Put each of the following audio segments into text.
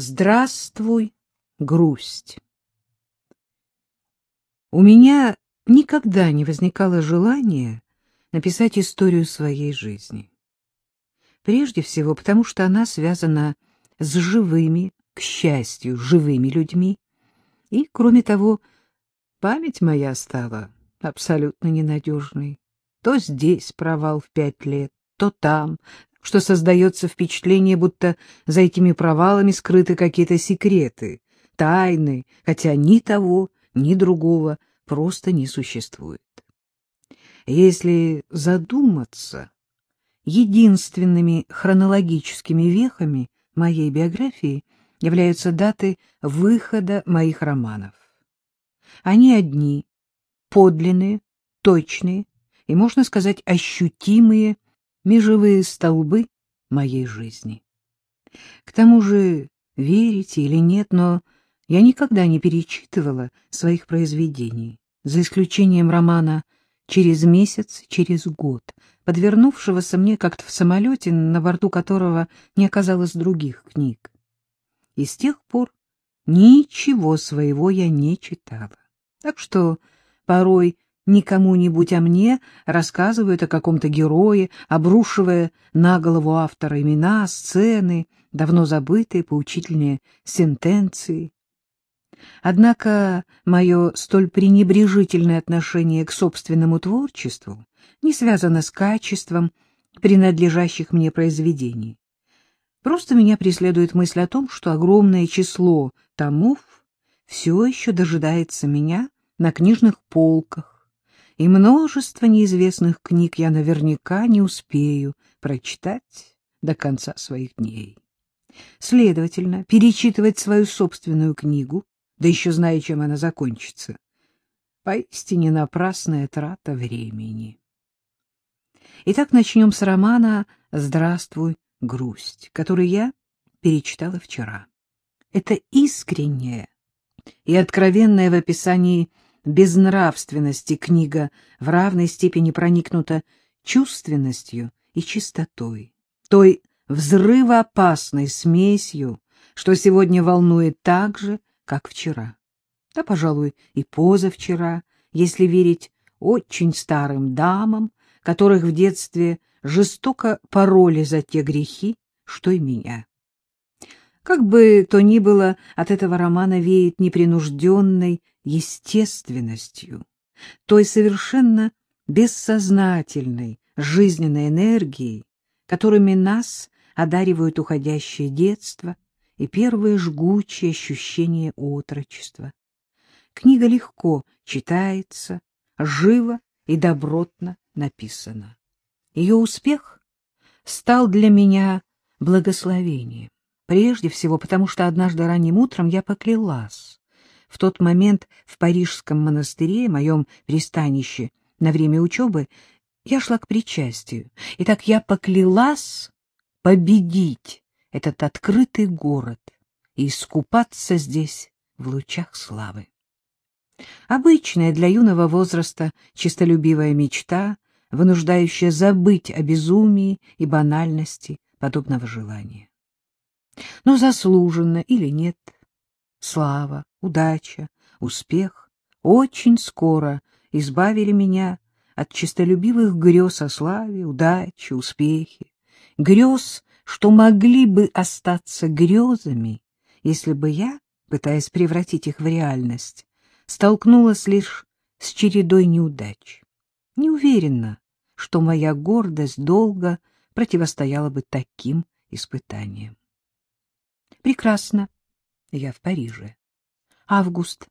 Здравствуй, грусть. У меня никогда не возникало желания написать историю своей жизни. Прежде всего, потому что она связана с живыми, к счастью, живыми людьми. И, кроме того, память моя стала абсолютно ненадежной. То здесь провал в пять лет, то там, что создается впечатление, будто за этими провалами скрыты какие-то секреты, тайны, хотя ни того, ни другого просто не существует. Если задуматься, единственными хронологическими вехами моей биографии являются даты выхода моих романов. Они одни, подлинные, точные и, можно сказать, ощутимые межевые столбы моей жизни. К тому же, верите или нет, но я никогда не перечитывала своих произведений, за исключением романа «Через месяц, через год», подвернувшегося мне как-то в самолете, на борту которого не оказалось других книг. И с тех пор ничего своего я не читала. Так что порой не кому-нибудь, а мне рассказывают о каком-то герое, обрушивая на голову автора имена, сцены, давно забытые поучительные сентенции. Однако мое столь пренебрежительное отношение к собственному творчеству не связано с качеством принадлежащих мне произведений. Просто меня преследует мысль о том, что огромное число томов все еще дожидается меня на книжных полках, и множество неизвестных книг я наверняка не успею прочитать до конца своих дней. Следовательно, перечитывать свою собственную книгу, да еще зная, чем она закончится, поистине напрасная трата времени. Итак, начнем с романа «Здравствуй, грусть», который я перечитала вчера. Это искреннее и откровенное в описании безнравственности книга в равной степени проникнута чувственностью и чистотой, той взрывоопасной смесью, что сегодня волнует так же, как вчера. Да, пожалуй, и позавчера, если верить очень старым дамам, которых в детстве жестоко пороли за те грехи, что и меня. Как бы то ни было, от этого романа веет непринужденной естественностью, той совершенно бессознательной жизненной энергией, которыми нас одаривают уходящее детство и первые жгучие ощущения отрочества. Книга легко читается, живо и добротно написана. Ее успех стал для меня благословением. Прежде всего, потому что однажды ранним утром я поклялась. В тот момент в парижском монастыре, моем пристанище на время учебы, я шла к причастию. И так я поклялась победить этот открытый город и искупаться здесь в лучах славы. Обычная для юного возраста чистолюбивая мечта, вынуждающая забыть о безумии и банальности подобного желания. Но заслуженно или нет, слава, удача, успех очень скоро избавили меня от честолюбивых грез о славе, удаче, успехе, грез, что могли бы остаться грезами, если бы я, пытаясь превратить их в реальность, столкнулась лишь с чередой неудач. Не уверена, что моя гордость долго противостояла бы таким испытаниям. Прекрасно. Я в Париже. Август.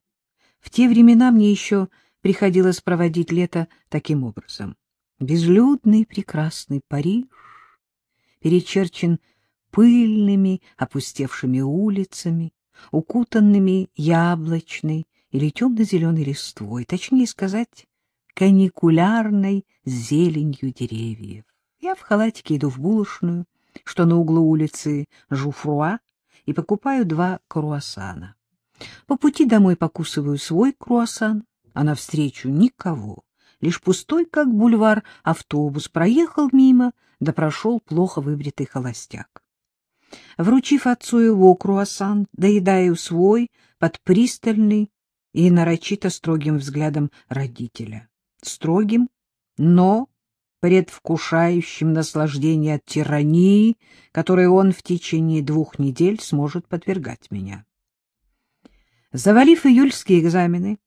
В те времена мне еще приходилось проводить лето таким образом. Безлюдный прекрасный Париж перечерчен пыльными опустевшими улицами, укутанными яблочной или темно-зеленой листвой, точнее сказать, каникулярной зеленью деревьев. Я в халатике иду в булочную, что на углу улицы Жуфруа, и покупаю два круассана. По пути домой покусываю свой круассан, а навстречу никого. Лишь пустой, как бульвар, автобус проехал мимо, да прошел плохо выбритый холостяк. Вручив отцу его круассан, доедаю свой под пристальный и нарочито строгим взглядом родителя. Строгим, но предвкушающим наслаждение от тирании, которой он в течение двух недель сможет подвергать меня. Завалив июльские экзамены,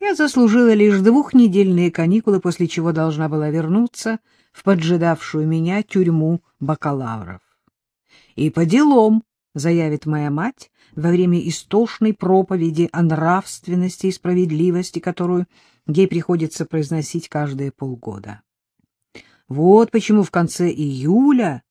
я заслужила лишь двухнедельные каникулы, после чего должна была вернуться в поджидавшую меня тюрьму бакалавров. И по делам, заявит моя мать во время истошной проповеди о нравственности и справедливости, которую ей приходится произносить каждые полгода. Вот почему в конце июля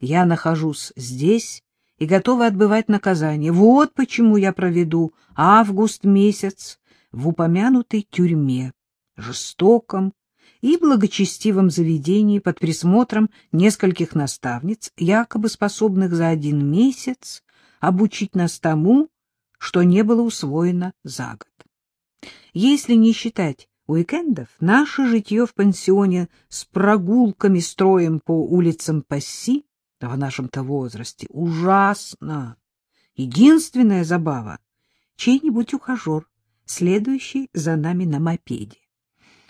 я нахожусь здесь и готова отбывать наказание. Вот почему я проведу август месяц в упомянутой тюрьме, жестоком и благочестивом заведении под присмотром нескольких наставниц, якобы способных за один месяц обучить нас тому, что не было усвоено за год. Если не считать уикендов, наше житье в пансионе с прогулками строем по улицам Пасси в нашем-то возрасте ужасно. Единственная забава — чей-нибудь ухажер, следующий за нами на мопеде.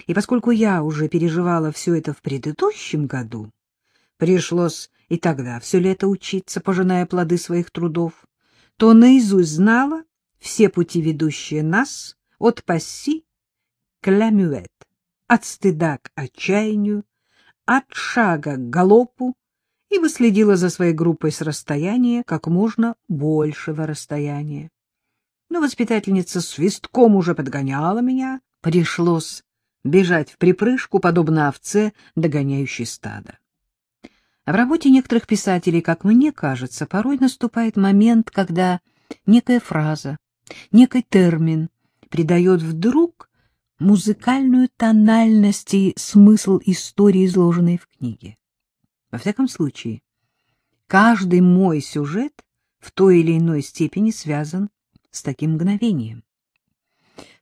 И поскольку я уже переживала все это в предыдущем году, пришлось и тогда все лето учиться, пожиная плоды своих трудов, то наизусть знала все пути, ведущие нас от Пасси к Ламюэт, от стыда к отчаянию, от шага к галопу, ибо следила за своей группой с расстояния, как можно большего расстояния. Но воспитательница свистком уже подгоняла меня, пришлось бежать в припрыжку, подобно овце, догоняющей стадо. В работе некоторых писателей, как мне кажется, порой наступает момент, когда некая фраза, некий термин придает вдруг музыкальную тональность и смысл истории, изложенной в книге. Во всяком случае, каждый мой сюжет в той или иной степени связан с таким мгновением.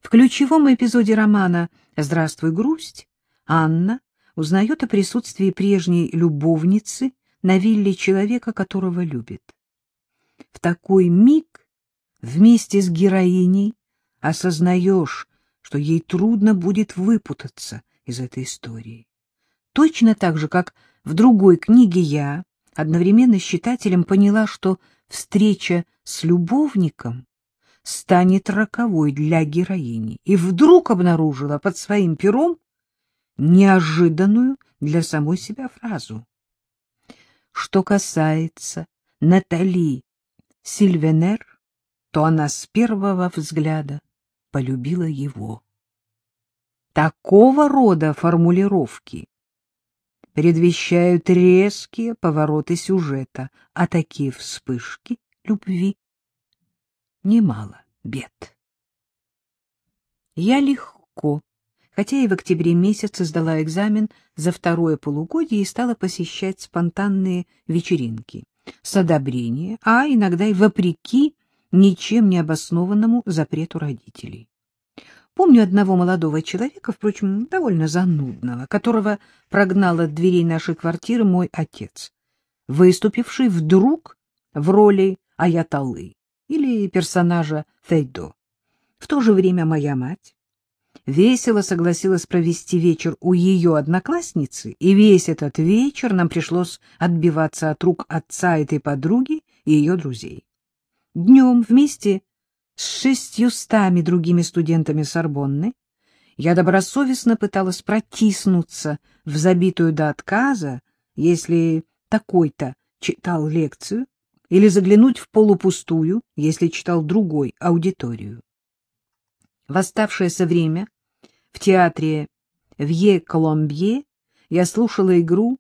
В ключевом эпизоде романа «Здравствуй, грусть» Анна узнает о присутствии прежней любовницы на вилле человека, которого любит. В такой миг вместе с героиней осознаешь, что ей трудно будет выпутаться из этой истории. Точно так же, как в другой книге я одновременно с читателем поняла, что встреча с любовником станет роковой для героини, и вдруг обнаружила под своим пером неожиданную для самой себя фразу. Что касается Натали Сильвенер, то она с первого взгляда полюбила его. Такого рода формулировки предвещают резкие повороты сюжета, а такие вспышки любви немало бед. Я легко, хотя и в октябре месяце сдала экзамен за второе полугодие и стала посещать спонтанные вечеринки с одобрения, а иногда и вопреки ничем не обоснованному запрету родителей. Помню одного молодого человека, впрочем, довольно занудного, которого прогнал от дверей нашей квартиры мой отец, выступивший вдруг в роли Аяталы или персонажа Фейдо. В то же время моя мать весело согласилась провести вечер у ее одноклассницы, и весь этот вечер нам пришлось отбиваться от рук отца этой подруги и ее друзей. Днем вместе с шестьюстами другими студентами Сорбонны я добросовестно пыталась протиснуться в забитую до отказа, если такой-то читал лекцию, или заглянуть в полупустую, если читал другой, аудиторию. В оставшееся время в театре Вье Коломбье я слушала игру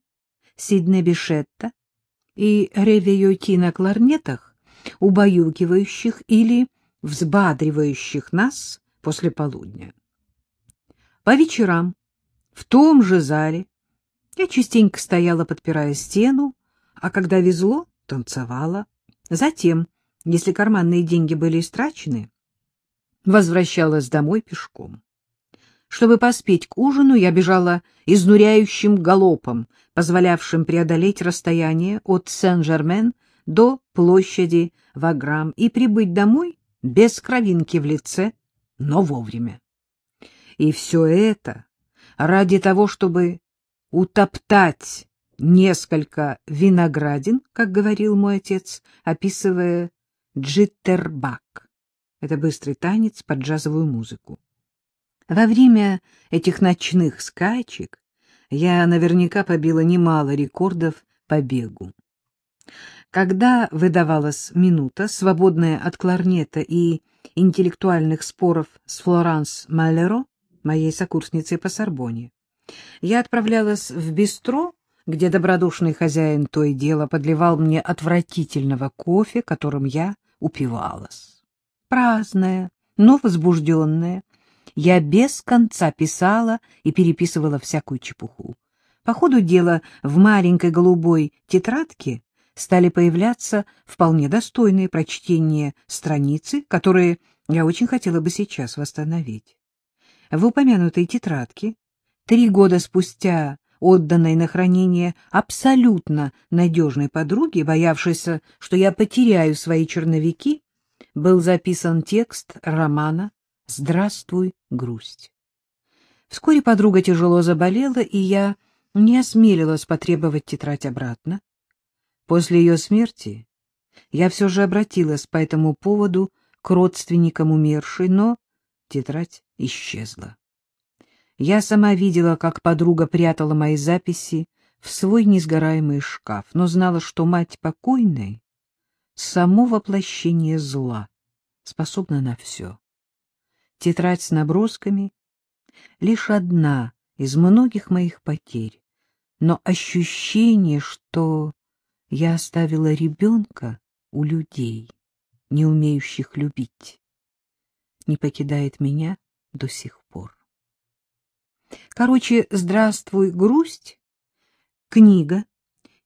Сидне Бишетта и ревейоти на кларнетах, убаюкивающих или взбадривающих нас после полудня. По вечерам в том же зале я частенько стояла, подпирая стену, а когда везло, танцевала. Затем, если карманные деньги были истрачены, возвращалась домой пешком. Чтобы поспеть к ужину, я бежала изнуряющим галопом, позволявшим преодолеть расстояние от Сен-Жермен до площади Ваграм и прибыть домой без кровинки в лице, но вовремя. И все это ради того, чтобы утоптать несколько виноградин, как говорил мой отец, описывая джиттербак. Это быстрый танец под джазовую музыку. Во время этих ночных скачек я наверняка побила немало рекордов по бегу. Когда выдавалась минута, свободная от кларнета и интеллектуальных споров с Флоранс Малеро, моей сокурсницей по Сорбоне, я отправлялась в бистро, где добродушный хозяин то и дело подливал мне отвратительного кофе, которым я упивалась. Праздная, но возбужденная, я без конца писала и переписывала всякую чепуху. По ходу дела в маленькой голубой тетрадке стали появляться вполне достойные прочтения страницы, которые я очень хотела бы сейчас восстановить. В упомянутой тетрадке три года спустя отданной на хранение абсолютно надежной подруге, боявшейся, что я потеряю свои черновики, был записан текст романа «Здравствуй, грусть». Вскоре подруга тяжело заболела, и я не осмелилась потребовать тетрадь обратно. После ее смерти я все же обратилась по этому поводу к родственникам умершей, но тетрадь исчезла. Я сама видела, как подруга прятала мои записи в свой несгораемый шкаф, но знала, что мать покойной — само воплощение зла, способна на все. Тетрадь с набросками — лишь одна из многих моих потерь, но ощущение, что я оставила ребенка у людей, не умеющих любить, не покидает меня до сих пор. Короче, «Здравствуй, грусть» — книга,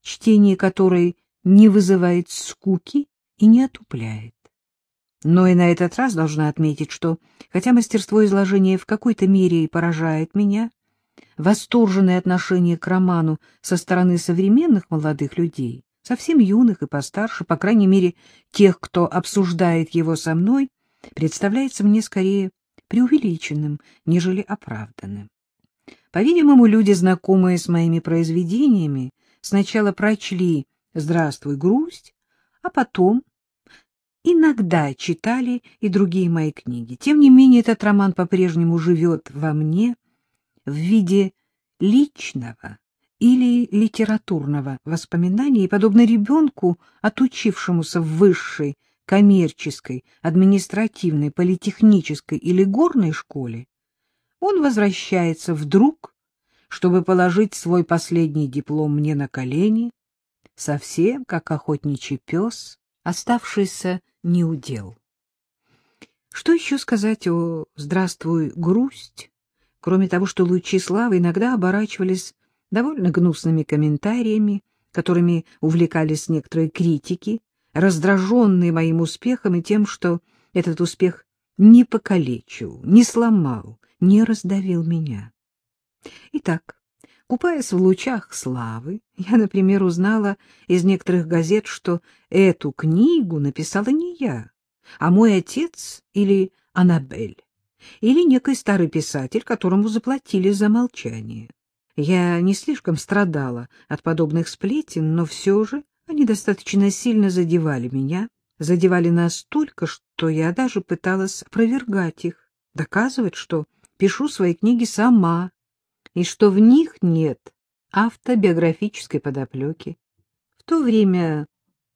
чтение которой не вызывает скуки и не отупляет. Но и на этот раз должна отметить, что, хотя мастерство изложения в какой-то мере и поражает меня, восторженное отношение к роману со стороны современных молодых людей, совсем юных и постарше, по крайней мере, тех, кто обсуждает его со мной, представляется мне скорее преувеличенным, нежели оправданным. По-видимому, люди, знакомые с моими произведениями, сначала прочли «Здравствуй, грусть», а потом иногда читали и другие мои книги. Тем не менее, этот роман по-прежнему живет во мне в виде личного или литературного воспоминания, и, подобно ребенку, отучившемуся в высшей коммерческой, административной, политехнической или горной школе, он возвращается вдруг, чтобы положить свой последний диплом мне на колени, совсем как охотничий пес, оставшийся неудел. Что еще сказать о «Здравствуй, грусть», кроме того, что лучи славы иногда оборачивались довольно гнусными комментариями, которыми увлекались некоторые критики, раздраженные моим успехом и тем, что этот успех не покалечил, не сломал, не раздавил меня. Итак, купаясь в лучах славы, я, например, узнала из некоторых газет, что эту книгу написала не я, а мой отец или Аннабель, или некий старый писатель, которому заплатили за молчание. Я не слишком страдала от подобных сплетен, но все же они достаточно сильно задевали меня, задевали настолько, что я даже пыталась опровергать их, доказывать, что пишу свои книги сама, и что в них нет автобиографической подоплеки. В то время,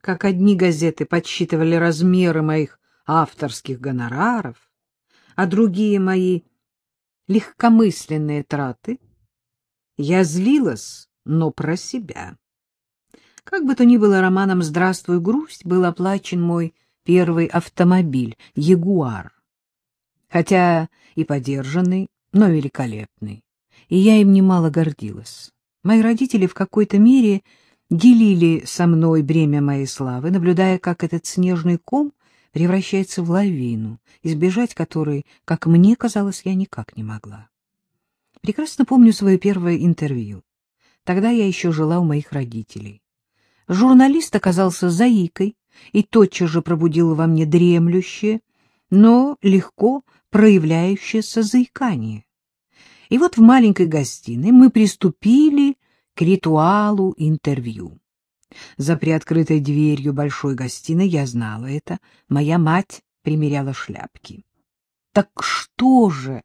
как одни газеты подсчитывали размеры моих авторских гонораров, а другие мои легкомысленные траты, я злилась, но про себя. Как бы то ни было, романом «Здравствуй, грусть» был оплачен мой первый автомобиль «Ягуар» хотя и подержанный, но великолепный, и я им немало гордилась. Мои родители в какой-то мере делили со мной бремя моей славы, наблюдая, как этот снежный ком превращается в лавину, избежать которой, как мне казалось, я никак не могла. Прекрасно помню свое первое интервью. Тогда я еще жила у моих родителей. Журналист оказался заикой и тотчас же пробудил во мне дремлющее, но легко проявляющееся заикание. И вот в маленькой гостиной мы приступили к ритуалу интервью. За приоткрытой дверью большой гостиной я знала это. Моя мать примеряла шляпки. — Так что же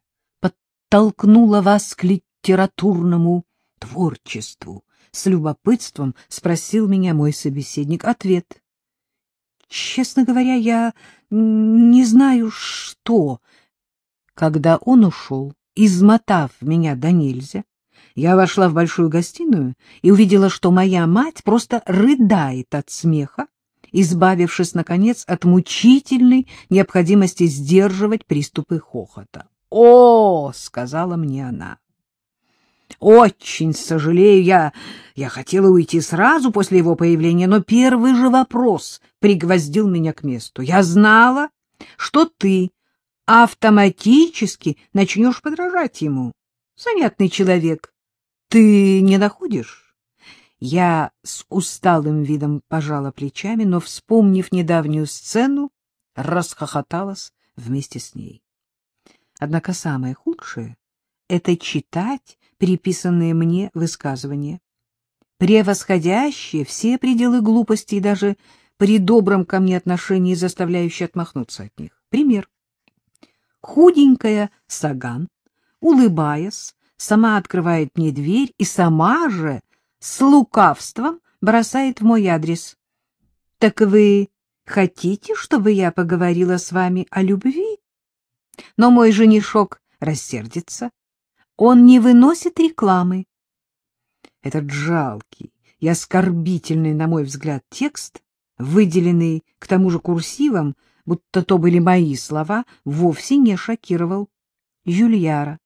подтолкнуло вас к литературному творчеству? — с любопытством спросил меня мой собеседник. Ответ. — Честно говоря, я не знаю, что. Когда он ушел, измотав меня до нельзя, я вошла в большую гостиную и увидела, что моя мать просто рыдает от смеха, избавившись, наконец, от мучительной необходимости сдерживать приступы хохота. «О!» — сказала мне она. «Очень сожалею, я... я хотела уйти сразу после его появления, но первый же вопрос пригвоздил меня к месту. Я знала, что ты автоматически начнешь подражать ему. Занятный человек, ты не находишь? Я с усталым видом пожала плечами, но, вспомнив недавнюю сцену, расхохоталась вместе с ней. Однако самое худшее — это читать переписанные мне высказывания, превосходящие все пределы глупости и даже при добром ко мне отношении заставляющие отмахнуться от них. Пример. Худенькая Саган, улыбаясь, сама открывает мне дверь и сама же с лукавством бросает в мой адрес. — Так вы хотите, чтобы я поговорила с вами о любви? Но мой женишок рассердится. Он не выносит рекламы. Этот жалкий и оскорбительный, на мой взгляд, текст, выделенный к тому же курсивом, будто то были мои слова, вовсе не шокировал Юльяра.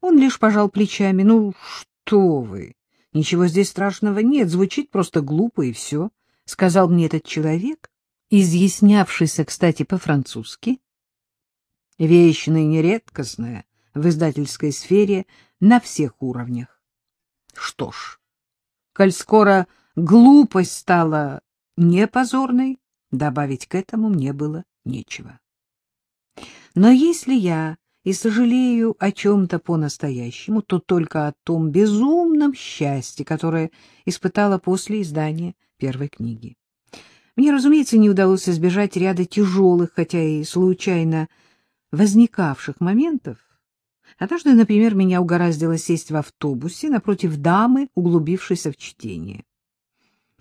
Он лишь пожал плечами. «Ну, что вы? Ничего здесь страшного нет, звучит просто глупо и все», — сказал мне этот человек, изъяснявшийся, кстати, по-французски. Вечная и нередкостная в издательской сфере на всех уровнях. Что ж, коль скоро глупость стала непозорной, добавить к этому мне было нечего. Но если я и сожалею о чем-то по-настоящему, то только о том безумном счастье, которое испытала после издания первой книги. Мне, разумеется, не удалось избежать ряда тяжелых, хотя и случайно возникавших моментов. Однажды, например, меня угораздило сесть в автобусе напротив дамы, углубившейся в чтение.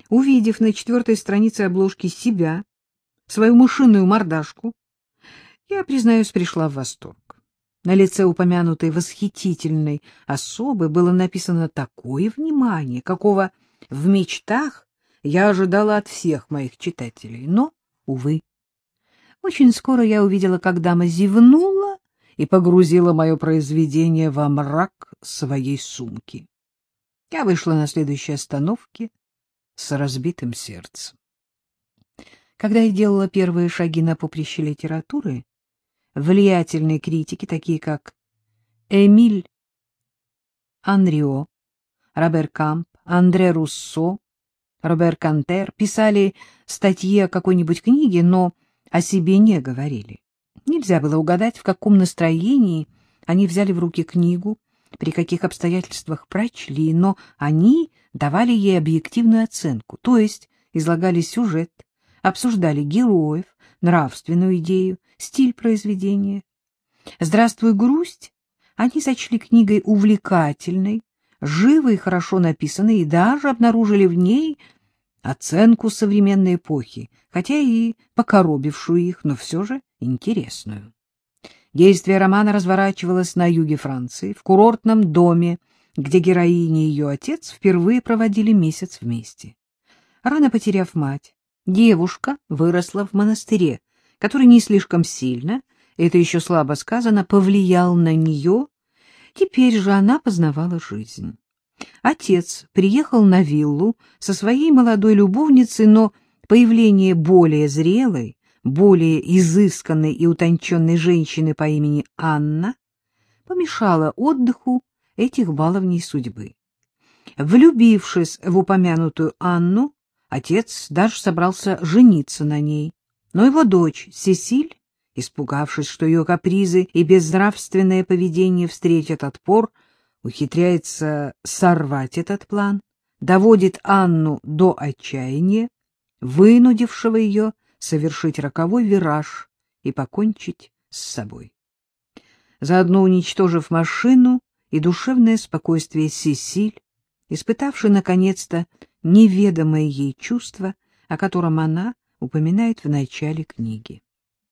Увидев на четвертой странице обложки себя, свою мышиную мордашку, я, признаюсь, пришла в восторг. На лице упомянутой восхитительной особы было написано такое внимание, какого в мечтах я ожидала от всех моих читателей. Но, увы, очень скоро я увидела, как дама зевнула и погрузила мое произведение во мрак своей сумки. Я вышла на следующей остановке с разбитым сердцем. Когда я делала первые шаги на поприще литературы, влиятельные критики, такие как Эмиль Анрио, Робер Камп, Андре Руссо, Робер Кантер, писали статьи о какой-нибудь книге, но о себе не говорили. Нельзя было угадать, в каком настроении они взяли в руки книгу, при каких обстоятельствах прочли, но они давали ей объективную оценку, то есть излагали сюжет, обсуждали героев, нравственную идею, стиль произведения. «Здравствуй, грусть» они сочли книгой увлекательной, живой и хорошо написанной, и даже обнаружили в ней оценку современной эпохи, хотя и покоробившую их, но все же интересную. Действие романа разворачивалось на юге Франции, в курортном доме, где героини и ее отец впервые проводили месяц вместе. Рано потеряв мать, девушка выросла в монастыре, который не слишком сильно, это еще слабо сказано, повлиял на нее, теперь же она познавала жизнь. Отец приехал на виллу со своей молодой любовницей, но появление более зрелой, более изысканной и утонченной женщины по имени Анна помешало отдыху этих баловней судьбы. Влюбившись в упомянутую Анну, Отец даже собрался жениться на ней, но его дочь Сесиль, испугавшись, что ее капризы и безнравственное поведение встретят отпор, ухитряется сорвать этот план, доводит Анну до отчаяния, вынудившего ее совершить роковой вираж и покончить с собой. Заодно уничтожив машину и душевное спокойствие Сесиль, испытавшей наконец-то неведомое ей чувство, о котором она упоминает в начале книги.